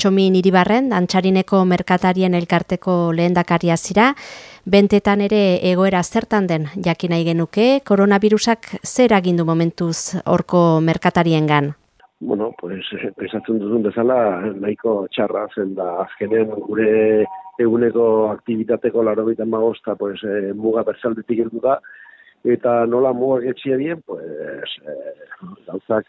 txomin iribarren, antxarineko merkatarien elkarteko lehendakaria zira, bentetan ere egoera zertan den jakin nahi genuke, koronavirusak zer agindu momentuz horko merkatariengan? Bueno, pues, pesatzen duzun bezala, nahiko txarra zen da. Azkenean gure eguneko aktivitateko laro bitan magosta, pues, e, muga berzaldetik da, eta nola mugak etxia dien, pues, e, gauzak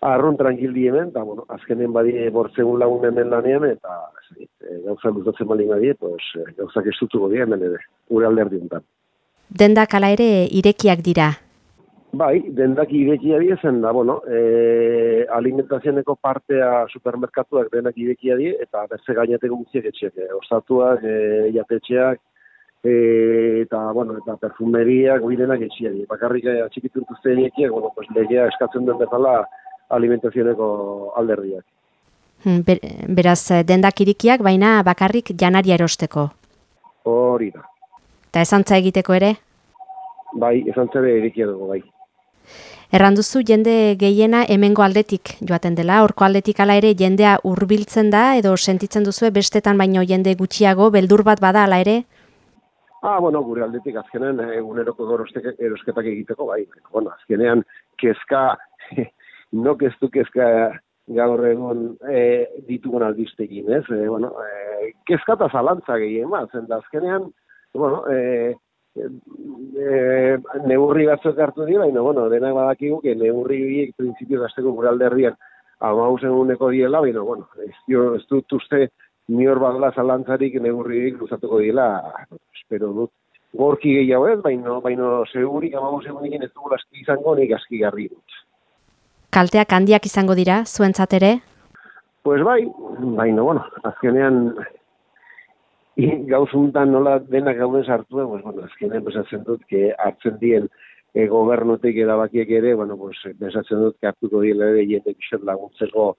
arron tranquildi hemen, eta, bueno, azkenen badie bortzegun lagun hemen lanean, eta e, gauzak luzatzen malin badie, pues, e, gauzak estutuko dien hemen ere, gure alderdi honetan. Dendak ala ere irekiak dira? Bai, dendak irekia die zen da, bueno, e, alimentazioneko partea supermerkatuak denak irekia die, eta berze gainateko guztiak etxeak, e, ostatuak, e, jatetxeak, e, eta, bueno, eta perfumeriak, etxia die. Bakarrik e, atxikitu bueno, pues, legea eskatzen den bezala, alimentazioneko alderdiak. Hmm, beraz, eh, dendak irikiak, baina bakarrik janaria erosteko? Hori da. Eta esantza egiteko ere? Bai, esantza ere irikia dugu, bai. Erranduzu jende gehiena hemengo aldetik joaten dela, horko aldetik ala ere jendea hurbiltzen da, edo sentitzen duzu bestetan baino jende gutxiago, beldur bat bada ala ere? Ah, bueno, gure aldetik azkenean eguneroko erosketak egiteko, bai. Bueno, azkenean kezka nok ez du kezka gaur egun e, ditugun aldiztekin, ez? E, bueno, e, kezka eta zalantza gehien bat, zen azkenean, bueno, e, e, neurri batzuk hartu dira, baina, bueno, denak badakigu, que neurri horiek prinsipio gazteko gure alderrian amauzen uneko diela, baina, bueno, ez, jo, ez dut uste ni hor badala zalantzarik neurri horiek luzatuko diela, espero dut, gorki gehiago ez, baina, baina, segurik amauzen unikin ez dugu izango, nik aski garri dut kalteak handiak izango dira, zuentzat ere? Pues bai, baina, bueno, azkenean gauzuntan nola denak gauden sartu, pues, bueno, azkenean besatzen dut, que hartzen dien e, gobernutik edabakiek ere, bueno, pues, besatzen dut, que hartuko dile ere jende gizet laguntzeko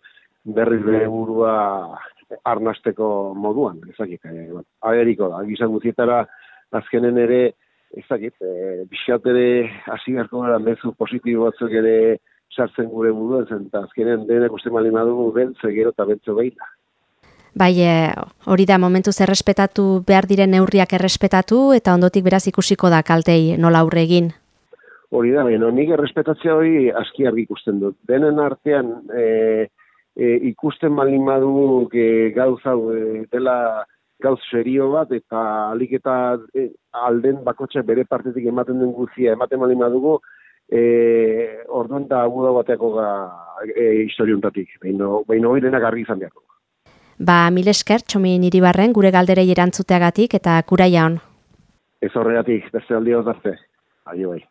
berriz bere burua arnasteko moduan, ezakit, e, bueno, ageriko da, gizan guztietara azkenen ere, ezakit, e, bisat ere hasi beharko gara mezu positibo batzuk ere sartzen gure buruan zen, eta azkenean denek uste mali madugu bentze gero eta bentze behila. Bai, e, hori da, momentuz errespetatu behar diren neurriak errespetatu, eta ondotik beraz ikusiko da kaltei nola aurre egin. Hori da, baina nik errespetatzea hori aski argi ikusten dut. Denen artean e, e, ikusten mali madugu e, gauza e, dela gauz serio bat, eta alik eta e, alden bakotxe bere partetik ematen den guzia, ematen mali madugu, e, orduan da aguda bateko ga e, historiuntatik, behin hori denak argi izan beharko. Ba, mil esker, txomin iribarren, gure galderei erantzuteagatik eta kuraia hon. Ez horregatik, beste aldi hor Aio bai.